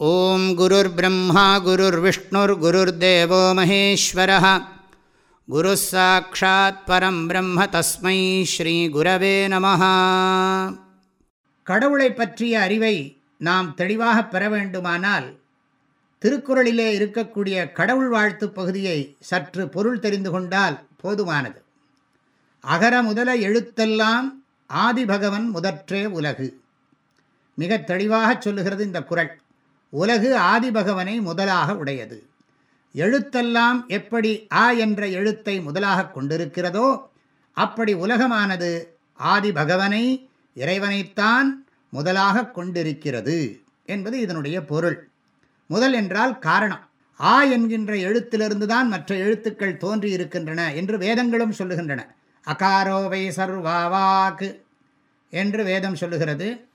ॐ गुरुर्ब्रह्मा गुरुर्विष्णुर्गुरुर्देवो महेश्वरः गुरुः साक्षात् परं ब्रह्म तस्मै श्रीगुरवे நமः கடவுளை பற்றிய அறிவை நாம் தெளிவாக பெற வேண்டுமானால் திருக்குறளிலே இருக்கக்கூடிய கடவுள் வாழ்த்து பகுதியை சற்று பொருள் தெரிந்து கொண்டால் போதுமானது அகர முதல எழுத்தெல்லாம் ஆதிபகவன் முதற்றே உலகு மிக தெளிவாக சொல்லுகிறது இந்த குறள் உலகு ஆதிபகவனை முதலாக உடையது. எழுத்தெல்லாம் எப்படி ஆ என்ற எழுத்தை முதலாக கொண்டிருக்கிறதோ அப்படி உலகமானது ஆதிபகவனை இறைவனைத்தான் முதலாக கொண்டிருக்கிறது என்பது இதனுடைய பொருள். முதல் என்றால் காரணம். ஆ என்கின்ற எழுத்திலிருந்து தான் மற்ற எழுத்துக்கள் தோன்றி இருக்கின்றன என்று வேதங்களும் சொல்லுகின்றன. அகாரோவை சர்வாவாக்கு என்று வேதம் சொல்லுகிறது.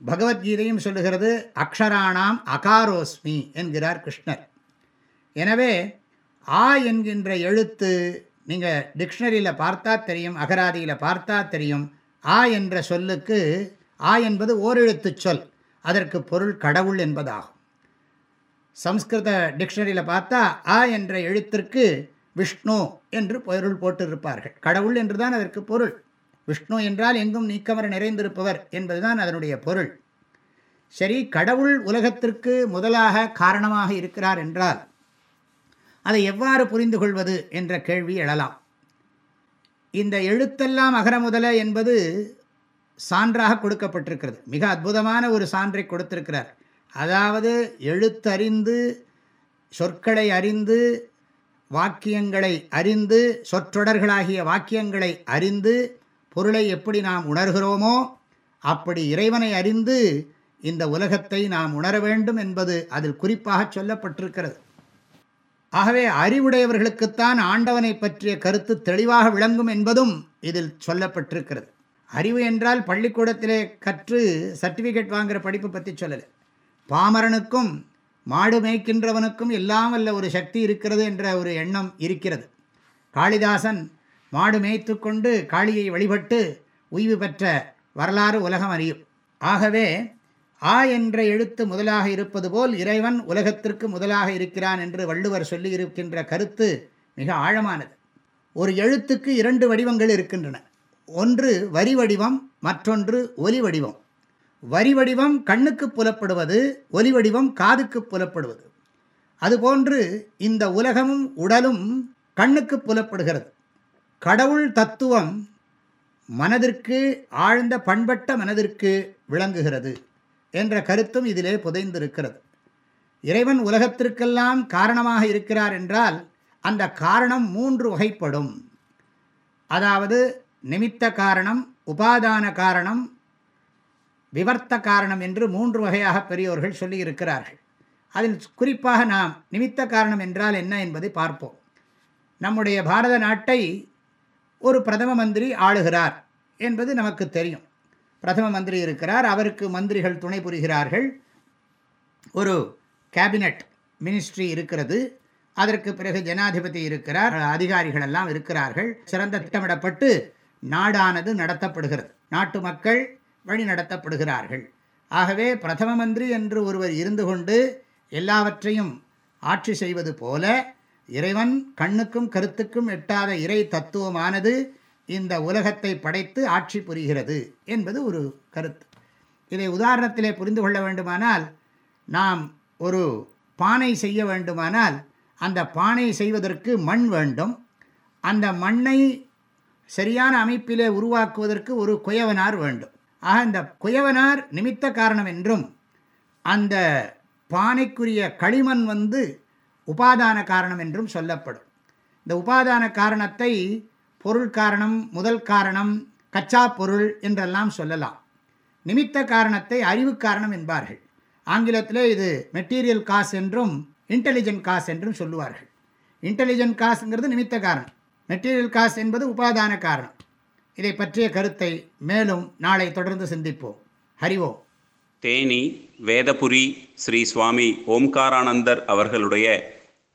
பகவத்கீதையும் சொல்லுகிறது அக்ஷராணாம் அகாரோஸ்மி என்கிறார் கிருஷ்ணர். எனவே ஆ என்கின்ற எழுத்து நீங்கள் டிக்ஷனரியில் பார்த்தா தெரியும் அகராதியில் பார்த்தா தெரியும். ஆ என்ற சொல்லுக்கு ஆ என்பது ஓரெழுத்து சொல். அதற்கு பொருள் கடவுள் என்பதாகும். சம்ஸ்கிருத டிக்ஷனரியில் பார்த்தா ஆ என்ற எழுத்திற்கு விஷ்ணு என்று பொருள் போட்டிருப்பார்கள். கடவுள் என்றுதான் அதற்கு பொருள். விஷ்ணு என்றால் எங்கும் நீக்கமர நிறைந்திருப்பவர் என்பதுதான் அதனுடைய பொருள். சரி கடவுள் உலகத்திற்கு முதலாக காரணமாக இருக்கிறார் என்றால் அதை எவ்வாறு புரிந்து கொள்வது என்ற கேள்வி எழலாம். இந்த எழுத்தெல்லாம் அகர முதல என்பது சான்றாக கொடுக்கப்பட்டிருக்கிறது. மிக அற்புதமான ஒரு சான்றை கொடுத்திருக்கிறார். அதாவது எழுத்தறிந்து சொற்களை அறிந்து வாக்கியங்களை அறிந்து சொற்றொடர்களாகிய வாக்கியங்களை அறிந்து பொருளை எப்படி நாம் உணர்கிறோமோ அப்படி இறைவனை அறிந்து இந்த உலகத்தை நாம் உணர வேண்டும் என்பது அதில் குறிப்பாக சொல்லப்பட்டிருக்கிறது. ஆகவே அறிவுடையவர்களுக்குத்தான் ஆண்டவனை பற்றிய கருத்து தெளிவாக விளங்கும் என்பதும் இதில் சொல்லப்பட்டிருக்கிறது. அறிவு என்றால் பள்ளிக்கூடத்திலே கற்று சர்டிஃபிகேட் வாங்குகிற படிப்பு பற்றி சொல்லலை. பாமரனுக்கும் மாடு மேய்க்கின்றவனுக்கும் எல்லாம் அல்ல ஒரு சக்தி இருக்கிறது என்ற ஒரு எண்ணம் இருக்கிறது. காளிதாசன் மாடு மேய்த்து கொண்டு காளியை வழிபட்டு உய்வு பெற்ற வரலாறு உலகம் அறியும். ஆகவே ஆ என்ற எழுத்து முதலாக இருப்பது போல் இறைவன் உலகத்திற்கு முதலாக இருக்கிறான் என்று வள்ளுவர் சொல்லியிருக்கின்ற கருத்து மிக ஆழமானது. ஒரு எழுத்துக்கு இரண்டு வடிவங்கள் இருக்கின்றன. ஒன்று வரி வடிவம் மற்றொன்று ஒலி வடிவம். வரி வடிவம் கண்ணுக்கு புலப்படுவது ஒலி வடிவம் காதுக்கு புலப்படுவது. அதுபோன்று இந்த உலகமும் உடலும் கண்ணுக்கு புலப்படுகிறது. கடவுள் தத்துவம் மனதிற்கு ஆழ்ந்த பண்பட்ட மனதிற்கு விளங்குகிறது என்ற கருத்தும் இதிலே புதைந்திருக்கிறது. இறைவன் உலகத்திற்கெல்லாம் காரணமாக இருக்கிறார் என்றால் அந்த காரணம் மூன்று வகைப்படும். அதாவது நிமித்த காரணம் உபாதான காரணம் விவர்த்த காரணம் என்று மூன்று வகையாக பெரியோர்கள் சொல்லியிருக்கிறார்கள். அதில் குறிப்பாக நாம் நிமித்த காரணம் என்றால் என்ன என்பதை பார்ப்போம். நம்முடைய பாரத நாட்டை ஒரு பிரதம மந்திரி ஆளுகிறார் என்பது நமக்கு தெரியும். பிரதம மந்திரி இருக்கிறார் அவருக்கு மந்திரிகள் துணை புரிகிறார்கள். ஒரு கேபினட் மினிஸ்ட்ரி இருக்கிறது அதற்கு பிறகு ஜனாதிபதி இருக்கிறார் அதிகாரிகள் எல்லாம் இருக்கிறார்கள். சிறந்த திட்டமிடப்பட்டு நாடானது நடத்தப்படுகிறது. நாட்டு மக்கள் வழி நடத்தப்படுகிறார்கள். ஆகவே பிரதம மந்திரி என்று ஒருவர் இருந்து கொண்டு எல்லாவற்றையும் ஆட்சி செய்வது போல இறைவன் கண்ணுக்கும் கருத்துக்கும் எட்டாத இறை தத்துவமானது இந்த உலகத்தை படைத்து ஆட்சி புரிகிறது என்பது ஒரு கருத்து. இதை உதாரணத்திலே புரிந்து கொள்ள வேண்டுமானால் நாம் ஒரு பானை செய்ய வேண்டுமானால் அந்த பானை செய்வதற்கு மண் வேண்டும். அந்த மண்ணை சரியான அமைப்பிலே உருவாக்குவதற்கு ஒரு குயவனார் வேண்டும். ஆக இந்த குயவனார் நிமித்த காரணம் என்றும் அந்த பானைக்குரிய களிமண் வந்து உபாதான காரணம் என்றும் சொல்லப்படும். இந்த உபாதான காரணத்தை பொருள் காரணம் முதல் காரணம் கச்சா பொருள் என்றெல்லாம் சொல்லலாம். நிமித்த காரணத்தை அறிவு காரணம் என்பார்கள். ஆங்கிலத்தில் இது மெட்டீரியல் காஸ் என்றும் இன்டெலிஜென்ட் காஸ் என்றும் சொல்லுவார்கள். இன்டெலிஜென்ட் காசுங்கிறது நிமித்த காரணம். மெட்டீரியல் காஸ் என்பது உபாதான காரணம். இதை பற்றிய கருத்தை மேலும் நாளை தொடர்ந்து சிந்திப்போம். ஹரிவோம் தேனி வேதபுரி ஸ்ரீ சுவாமி ஓம்காரானந்தர் அவர்களுடைய